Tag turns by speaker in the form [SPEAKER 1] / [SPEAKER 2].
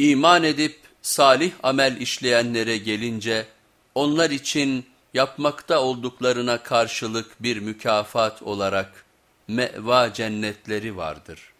[SPEAKER 1] İman edip salih amel işleyenlere gelince onlar için yapmakta olduklarına karşılık bir mükafat olarak meva cennetleri vardır.